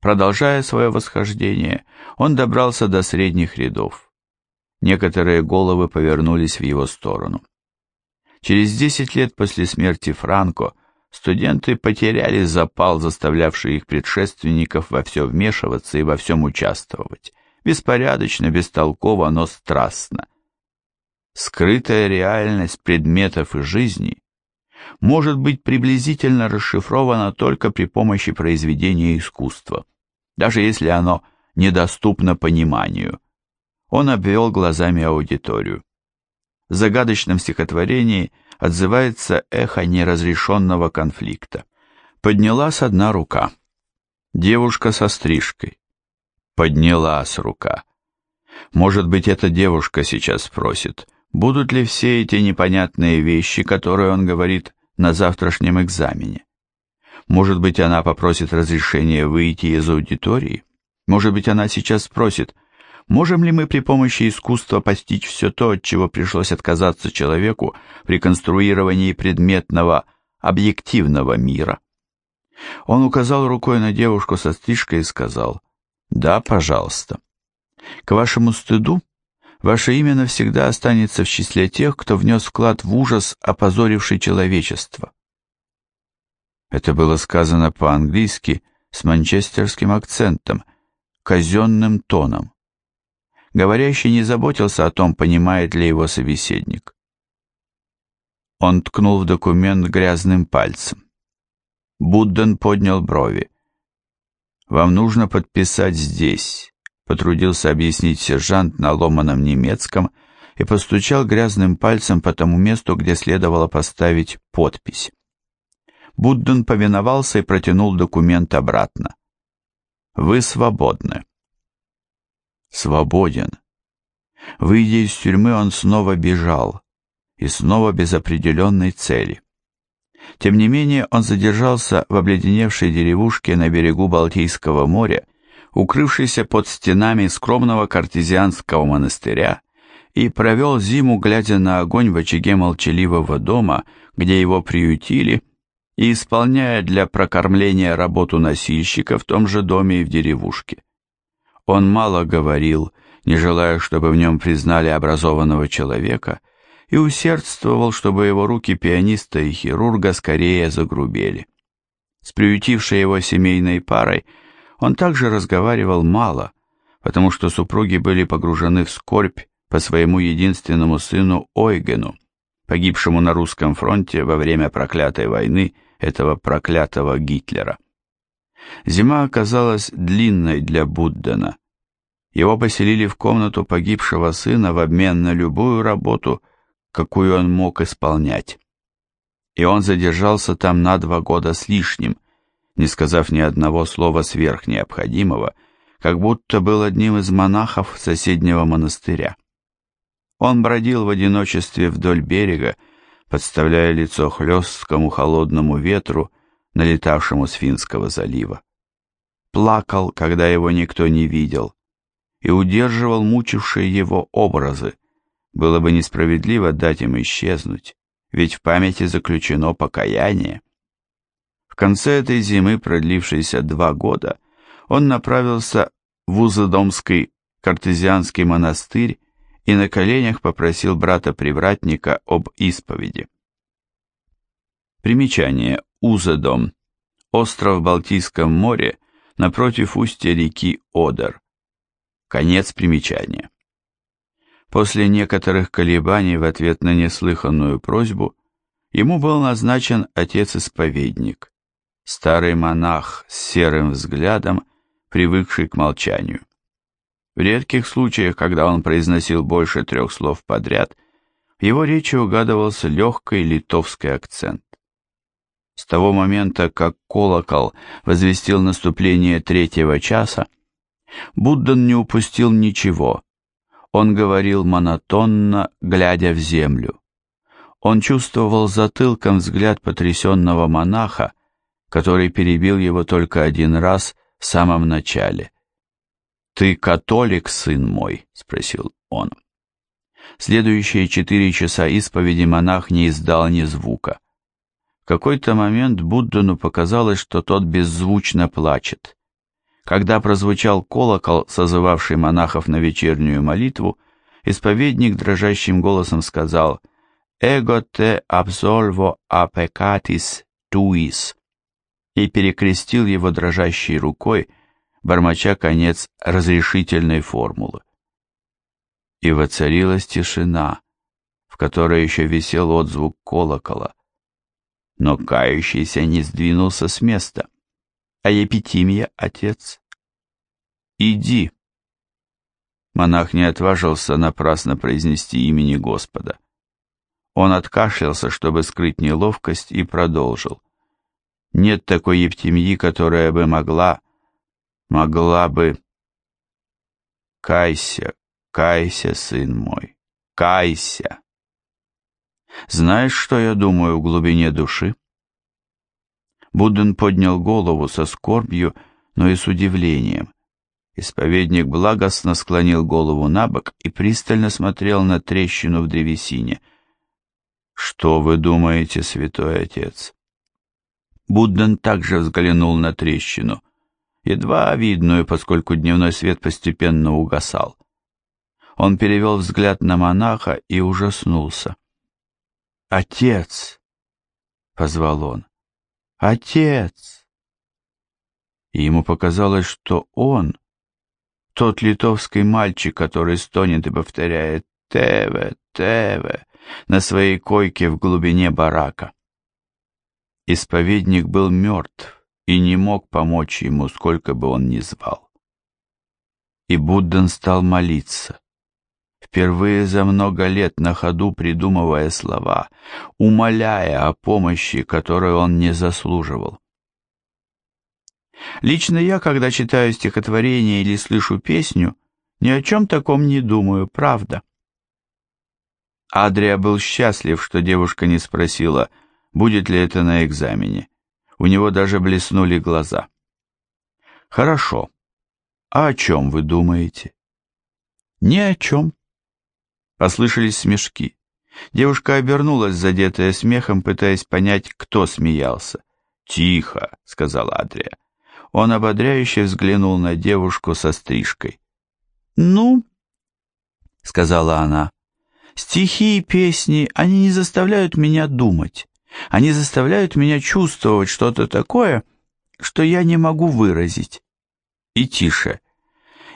Продолжая свое восхождение, он добрался до средних рядов. Некоторые головы повернулись в его сторону. Через десять лет после смерти Франко студенты потеряли запал, заставлявший их предшественников во все вмешиваться и во всем участвовать. Беспорядочно, бестолково, но страстно. Скрытая реальность предметов и жизни может быть приблизительно расшифрована только при помощи произведения искусства, даже если оно недоступно пониманию. Он обвел глазами аудиторию. В загадочном стихотворении отзывается эхо неразрешенного конфликта. Поднялась одна рука. Девушка со стрижкой. Поднялась рука. Может быть, эта девушка сейчас спросит, будут ли все эти непонятные вещи, которые он говорит, на завтрашнем экзамене. Может быть, она попросит разрешения выйти из аудитории? Может быть, она сейчас спросит, можем ли мы при помощи искусства постичь все то, от чего пришлось отказаться человеку при конструировании предметного, объективного мира? Он указал рукой на девушку со стрижкой и сказал, «Да, пожалуйста. К вашему стыду ваше имя навсегда останется в числе тех, кто внес вклад в ужас, опозоривший человечество. Это было сказано по-английски с манчестерским акцентом, казенным тоном. Говорящий не заботился о том, понимает ли его собеседник. Он ткнул в документ грязным пальцем. Будден поднял брови. «Вам нужно подписать здесь потрудился объяснить сержант на ломаном немецком и постучал грязным пальцем по тому месту, где следовало поставить подпись. Будден повиновался и протянул документ обратно. «Вы свободны». «Свободен». Выйдя из тюрьмы, он снова бежал, и снова без определенной цели. Тем не менее, он задержался в обледеневшей деревушке на берегу Балтийского моря укрывшийся под стенами скромного картезианского монастыря, и провел зиму, глядя на огонь в очаге молчаливого дома, где его приютили, и исполняя для прокормления работу носильщика в том же доме и в деревушке. Он мало говорил, не желая, чтобы в нем признали образованного человека, и усердствовал, чтобы его руки пианиста и хирурга скорее загрубели. С приютившей его семейной парой – он также разговаривал мало, потому что супруги были погружены в скорбь по своему единственному сыну Ойгену, погибшему на русском фронте во время проклятой войны этого проклятого Гитлера. Зима оказалась длинной для Буддена. Его поселили в комнату погибшего сына в обмен на любую работу, какую он мог исполнять. И он задержался там на два года с лишним – не сказав ни одного слова сверх необходимого, как будто был одним из монахов соседнего монастыря. Он бродил в одиночестве вдоль берега, подставляя лицо хлесткому холодному ветру, налетавшему с Финского залива. Плакал, когда его никто не видел, и удерживал мучившие его образы. Было бы несправедливо дать им исчезнуть, ведь в памяти заключено покаяние конце этой зимы, продлившейся два года, он направился в Узодомский картезианский монастырь и на коленях попросил брата-привратника об исповеди. Примечание. Узодом. Остров в Балтийском море напротив устья реки Одер. Конец примечания. После некоторых колебаний в ответ на неслыханную просьбу ему был назначен отец-исповедник старый монах с серым взглядом, привыкший к молчанию. В редких случаях, когда он произносил больше трех слов подряд, в его речи угадывался легкий литовский акцент. С того момента, как колокол возвестил наступление третьего часа, Буддан не упустил ничего. Он говорил монотонно, глядя в землю. Он чувствовал затылком взгляд потрясенного монаха, который перебил его только один раз в самом начале. «Ты католик, сын мой?» — спросил он. Следующие четыре часа исповеди монах не издал ни звука. В какой-то момент Буддану показалось, что тот беззвучно плачет. Когда прозвучал колокол, созывавший монахов на вечернюю молитву, исповедник дрожащим голосом сказал «Эго те абсольво а пекатис туис» и перекрестил его дрожащей рукой, бормоча конец разрешительной формулы. И воцарилась тишина, в которой еще висел отзвук колокола. Но кающийся не сдвинулся с места. А Епитимия, отец? Иди. Монах не отважился напрасно произнести имени Господа. Он откашлялся, чтобы скрыть неловкость, и продолжил. Нет такой Ептемьи, которая бы могла, могла бы... Кайся, кайся, сын мой, кайся. Знаешь, что я думаю в глубине души? Будден поднял голову со скорбью, но и с удивлением. Исповедник благостно склонил голову на бок и пристально смотрел на трещину в древесине. «Что вы думаете, святой отец?» Будден также взглянул на трещину, едва видную, поскольку дневной свет постепенно угасал. Он перевел взгляд на монаха и ужаснулся. «Отец!» — позвал он. «Отец!» И ему показалось, что он, тот литовский мальчик, который стонет и повторяет «Теве, Теве» на своей койке в глубине барака. Исповедник был мертв и не мог помочь ему, сколько бы он ни звал. И Будден стал молиться впервые за много лет на ходу придумывая слова, умоляя о помощи, которую он не заслуживал. Лично я, когда читаю стихотворение или слышу песню, ни о чем таком не думаю, правда. Адрия был счастлив, что девушка не спросила, будет ли это на экзамене. У него даже блеснули глаза. «Хорошо. А о чем вы думаете?» «Ни о чем. Послышались смешки. Девушка обернулась, задетая смехом, пытаясь понять, кто смеялся. «Тихо», — сказал Адрия. Он ободряюще взглянул на девушку со стрижкой. «Ну», — сказала она, — «стихи и песни, они не заставляют меня думать. Они заставляют меня чувствовать что-то такое, что я не могу выразить». И тише.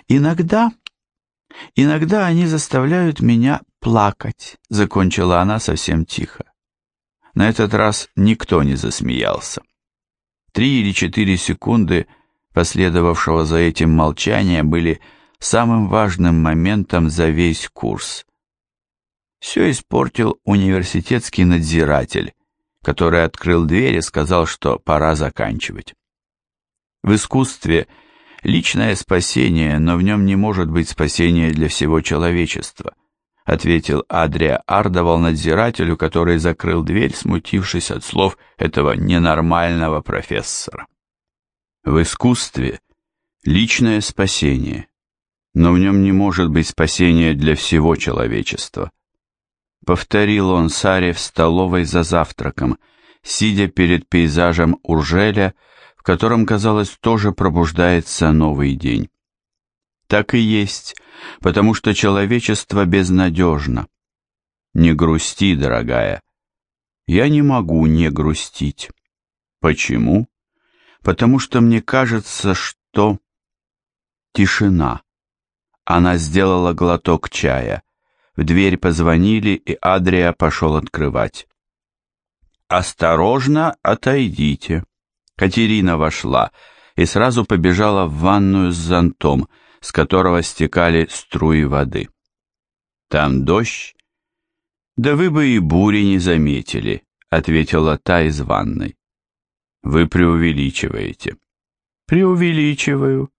«Иногда Иногда они заставляют меня плакать, закончила она совсем тихо. На этот раз никто не засмеялся. Три или четыре секунды, последовавшего за этим молчания, были самым важным моментом за весь курс. Все испортил университетский надзиратель, который открыл дверь и сказал, что пора заканчивать. В искусстве – личное спасение, но в нем не может быть спасения для всего человечества, ответил Адрия Ардовал надзирателю, который закрыл дверь, смутившись от слов этого ненормального профессора. В искусстве личное спасение, но в нем не может быть спасения для всего человечества. Повторил он Саре в столовой за завтраком, сидя перед пейзажем Уржеля, в котором, казалось, тоже пробуждается новый день. Так и есть, потому что человечество безнадежно. Не грусти, дорогая. Я не могу не грустить. Почему? Потому что мне кажется, что... Тишина. Она сделала глоток чая. В дверь позвонили, и Адрия пошел открывать. «Осторожно отойдите», Катерина вошла и сразу побежала в ванную с зонтом, с которого стекали струи воды. «Там дождь?» «Да вы бы и бури не заметили», — ответила та из ванной. «Вы преувеличиваете». «Преувеличиваю.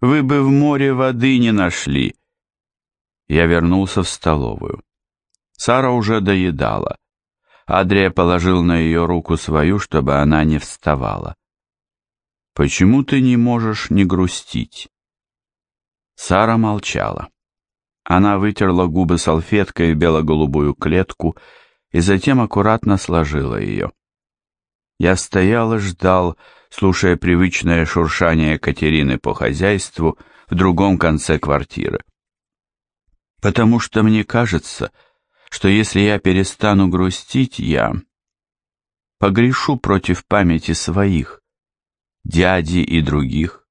Вы бы в море воды не нашли». Я вернулся в столовую. Сара уже доедала. Адрия положил на ее руку свою, чтобы она не вставала. «Почему ты не можешь не грустить?» Сара молчала. Она вытерла губы салфеткой в бело-голубую клетку и затем аккуратно сложила ее. Я стоял и ждал, слушая привычное шуршание Катерины по хозяйству в другом конце квартиры. Потому что мне кажется, что если я перестану грустить, я погрешу против памяти своих, дяди и других.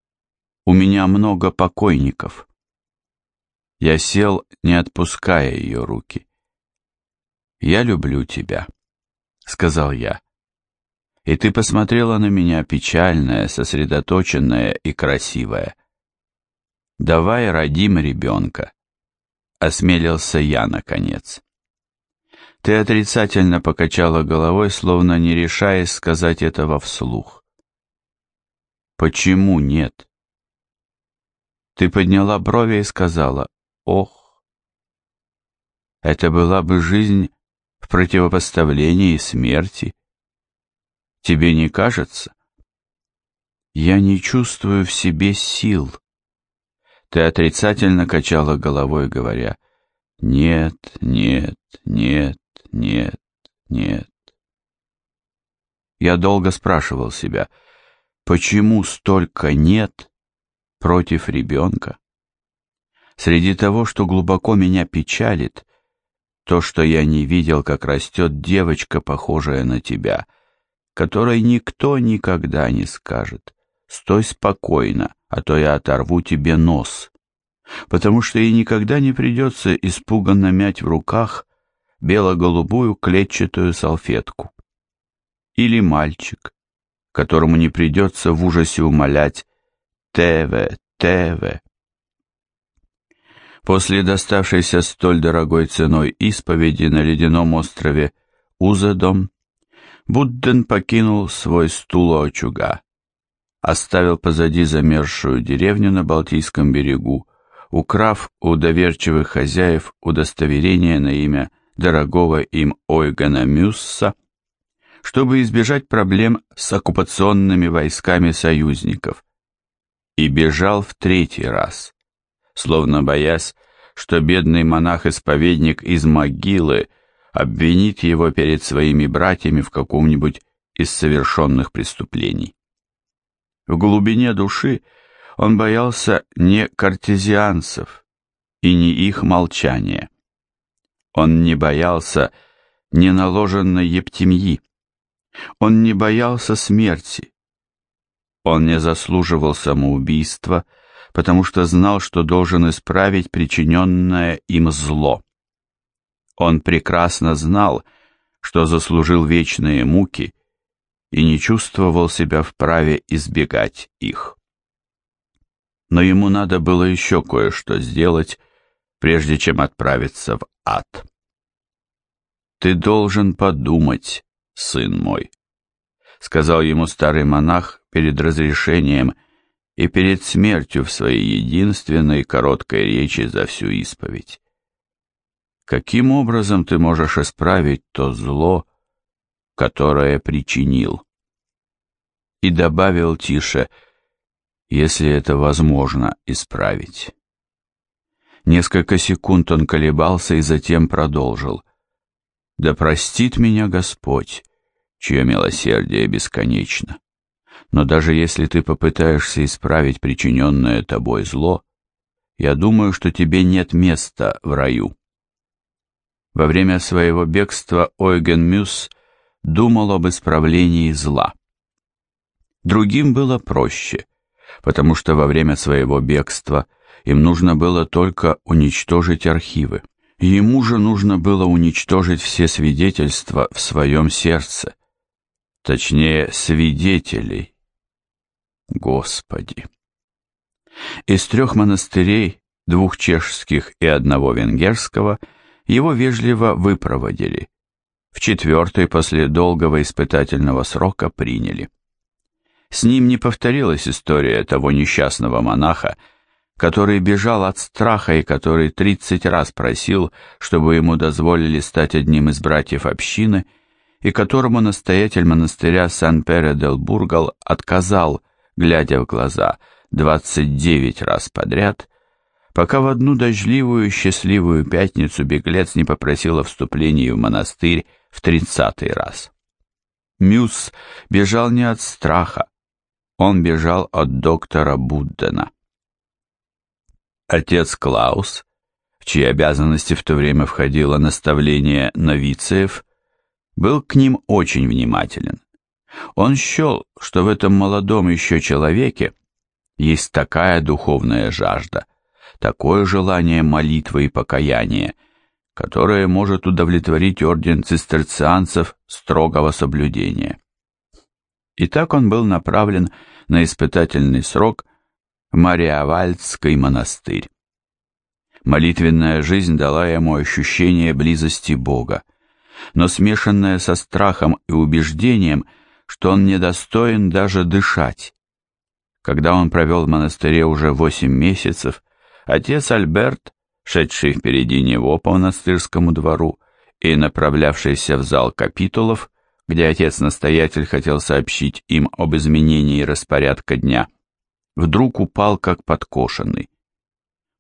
У меня много покойников. Я сел, не отпуская ее руки. «Я люблю тебя», — сказал я. И ты посмотрела на меня печальная, сосредоточенная и красивая. «Давай родим ребенка», — осмелился я наконец. Ты отрицательно покачала головой, словно не решаясь сказать этого вслух. «Почему нет?» Ты подняла брови и сказала «Ох». Это была бы жизнь в противопоставлении смерти. Тебе не кажется? Я не чувствую в себе сил. Ты отрицательно качала головой, говоря, нет, нет, нет, нет, нет. Я долго спрашивал себя, почему столько «нет» против ребенка? Среди того, что глубоко меня печалит, то, что я не видел, как растет девочка, похожая на тебя — которой никто никогда не скажет «Стой спокойно, а то я оторву тебе нос», потому что ей никогда не придется испуганно мять в руках бело-голубую клетчатую салфетку. Или мальчик, которому не придется в ужасе умолять «Теве, Теве». После доставшейся столь дорогой ценой исповеди на ледяном острове Узедом Будден покинул свой стул очага, оставил позади замерзшую деревню на Балтийском берегу, украв у доверчивых хозяев удостоверение на имя дорогого им Ойгена Мюсса, чтобы избежать проблем с оккупационными войсками союзников, и бежал в третий раз, словно боясь, что бедный монах-исповедник из могилы обвинит его перед своими братьями в каком-нибудь из совершенных преступлений. В глубине души он боялся не картезианцев и не их молчания. Он не боялся неналоженной ептемьи. Он не боялся смерти. Он не заслуживал самоубийства, потому что знал, что должен исправить причиненное им зло. Он прекрасно знал, что заслужил вечные муки и не чувствовал себя вправе избегать их. Но ему надо было еще кое-что сделать, прежде чем отправиться в ад. «Ты должен подумать, сын мой», — сказал ему старый монах перед разрешением и перед смертью в своей единственной короткой речи за всю исповедь. Каким образом ты можешь исправить то зло, которое причинил? И добавил тише, если это возможно исправить. Несколько секунд он колебался и затем продолжил. «Да простит меня Господь, чье милосердие бесконечно. Но даже если ты попытаешься исправить причиненное тобой зло, я думаю, что тебе нет места в раю». Во время своего бегства Ойген Мюс думал об исправлении зла. Другим было проще, потому что во время своего бегства им нужно было только уничтожить архивы. Ему же нужно было уничтожить все свидетельства в своем сердце, точнее, свидетелей. Господи! Из трех монастырей, двух чешских и одного венгерского – его вежливо выпроводили. В четвертый после долгого испытательного срока приняли. С ним не повторилась история того несчастного монаха, который бежал от страха и который тридцать раз просил, чтобы ему дозволили стать одним из братьев общины, и которому настоятель монастыря Сан-Пере-дел-Бургал отказал, глядя в глаза, двадцать девять раз подряд, пока в одну дождливую счастливую пятницу беглец не попросил о вступлении в монастырь в тридцатый раз. Мюс бежал не от страха, он бежал от доктора Буддена. Отец Клаус, в чьи обязанности в то время входило наставление новицеев, был к ним очень внимателен. Он счел, что в этом молодом еще человеке есть такая духовная жажда, такое желание молитвы и покаяния, которое может удовлетворить орден цистерцианцев строгого соблюдения. И так он был направлен на испытательный срок в Мариавальдский монастырь. Молитвенная жизнь дала ему ощущение близости Бога, но смешанное со страхом и убеждением, что он недостоин даже дышать. Когда он провел в монастыре уже восемь месяцев, отец Альберт, шедший впереди него по монастырскому двору и направлявшийся в зал капитулов, где отец-настоятель хотел сообщить им об изменении распорядка дня, вдруг упал как подкошенный.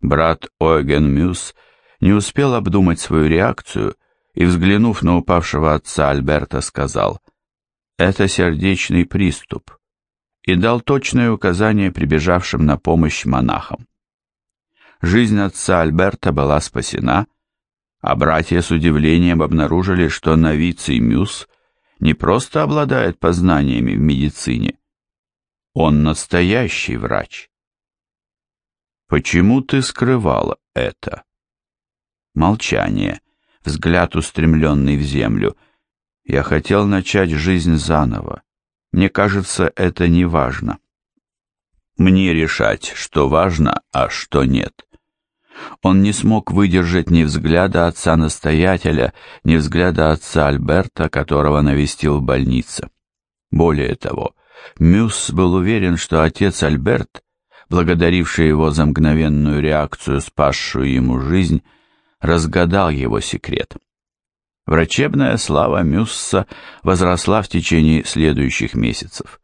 Брат Ойген Мюс не успел обдумать свою реакцию и, взглянув на упавшего отца Альберта, сказал «Это сердечный приступ» и дал точное указание прибежавшим на помощь монахам. Жизнь отца Альберта была спасена, а братья с удивлением обнаружили, что новицый Мюс не просто обладает познаниями в медицине, он настоящий врач. Почему ты скрывала это? Молчание, взгляд устремленный в землю. Я хотел начать жизнь заново. Мне кажется, это не важно. Мне решать, что важно, а что нет. Он не смог выдержать ни взгляда отца-настоятеля, ни взгляда отца Альберта, которого навестил в больнице. Более того, Мюс был уверен, что отец Альберт, благодаривший его за мгновенную реакцию, спасшую ему жизнь, разгадал его секрет. Врачебная слава Мюсса возросла в течение следующих месяцев.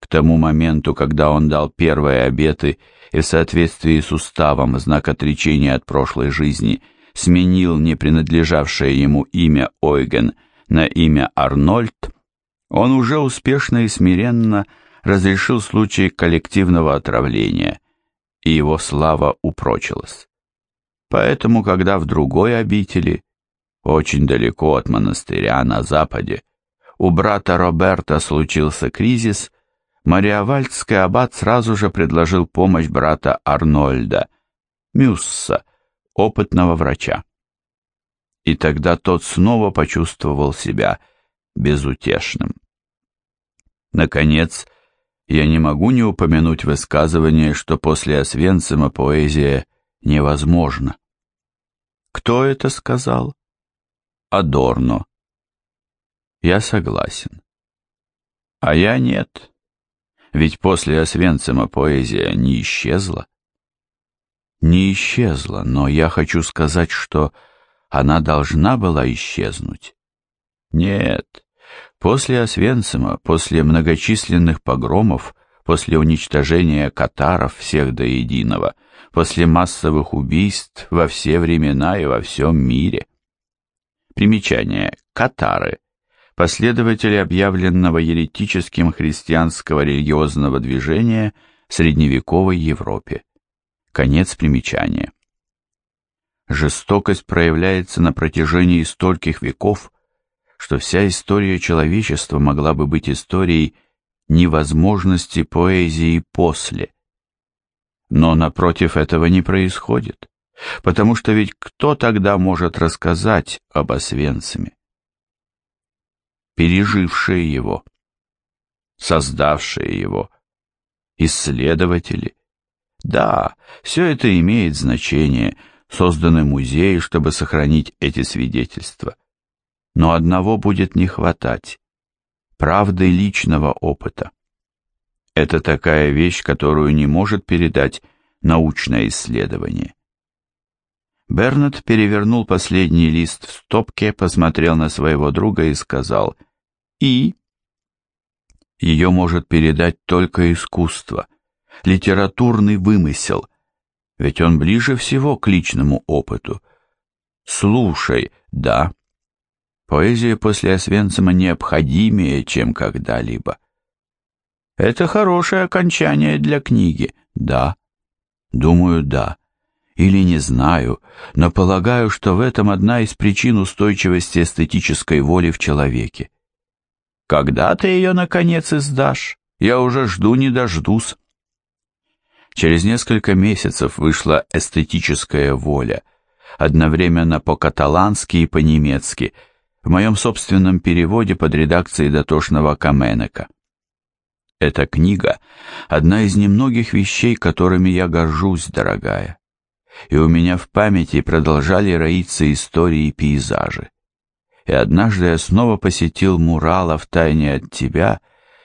К тому моменту, когда он дал первые обеты и в соответствии с уставом знак отречения от прошлой жизни сменил не принадлежавшее ему имя Ойген на имя Арнольд, он уже успешно и смиренно разрешил случай коллективного отравления, и его слава упрочилась. Поэтому, когда в другой обители, очень далеко от монастыря на западе, у брата Роберта случился кризис, Мариавальдский аббат сразу же предложил помощь брата Арнольда, Мюсса, опытного врача. И тогда тот снова почувствовал себя безутешным. Наконец, я не могу не упомянуть высказывание, что после Освенцима поэзия невозможна. Кто это сказал? Адорно. Я согласен. А я нет. Ведь после Освенцима поэзия не исчезла. Не исчезла, но я хочу сказать, что она должна была исчезнуть. Нет, после Освенцима, после многочисленных погромов, после уничтожения катаров всех до единого, после массовых убийств во все времена и во всем мире. Примечание. Катары. Последователи объявленного еретическим христианского религиозного движения в средневековой Европе. Конец примечания. Жестокость проявляется на протяжении стольких веков, что вся история человечества могла бы быть историей невозможности поэзии после. Но напротив этого не происходит, потому что ведь кто тогда может рассказать об Освенциме? Пережившие его, создавшие его, исследователи. Да, все это имеет значение, созданы музеи, чтобы сохранить эти свидетельства но одного будет не хватать – правды личного опыта. Это такая вещь, которую не может передать научное исследование. Бернет перевернул последний лист в стопке, посмотрел на своего друга и сказал «И?» Ее может передать только искусство, литературный вымысел, ведь он ближе всего к личному опыту. Слушай, да, Поэзия после Освенцима необходимее, чем когда-либо. Это хорошее окончание для книги. Да. Думаю, да. Или не знаю, но полагаю, что в этом одна из причин устойчивости эстетической воли в человеке. Когда ты ее, наконец, издашь? Я уже жду не дождусь. Через несколько месяцев вышла эстетическая воля, одновременно по-каталански и по-немецки, в моем собственном переводе под редакцией дотошного Каменека. Эта книга — одна из немногих вещей, которыми я горжусь, дорогая. И у меня в памяти продолжали роиться истории и пейзажи. И однажды я снова посетил Мурала в тайне от тебя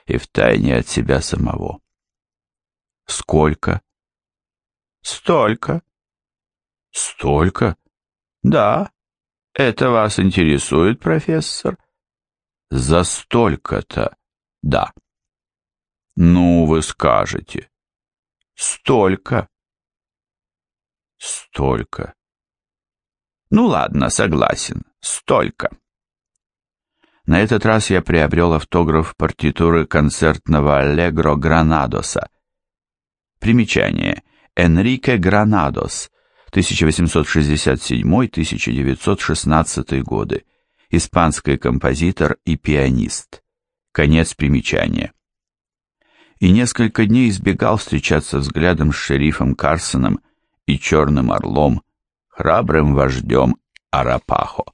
и в тайне от себя самого. Сколько? Столько. Столько? Да. Это вас интересует, профессор? За столько-то, да. Ну, вы скажете. Столько. Столько. Ну ладно, согласен. Столько. На этот раз я приобрел автограф партитуры концертного Аллегро Гранадоса. Примечание. Энрике Гранадос, 1867-1916 годы. Испанский композитор и пианист. Конец примечания и несколько дней избегал встречаться взглядом с шерифом Карсоном и черным орлом, храбрым вождем Арапахо.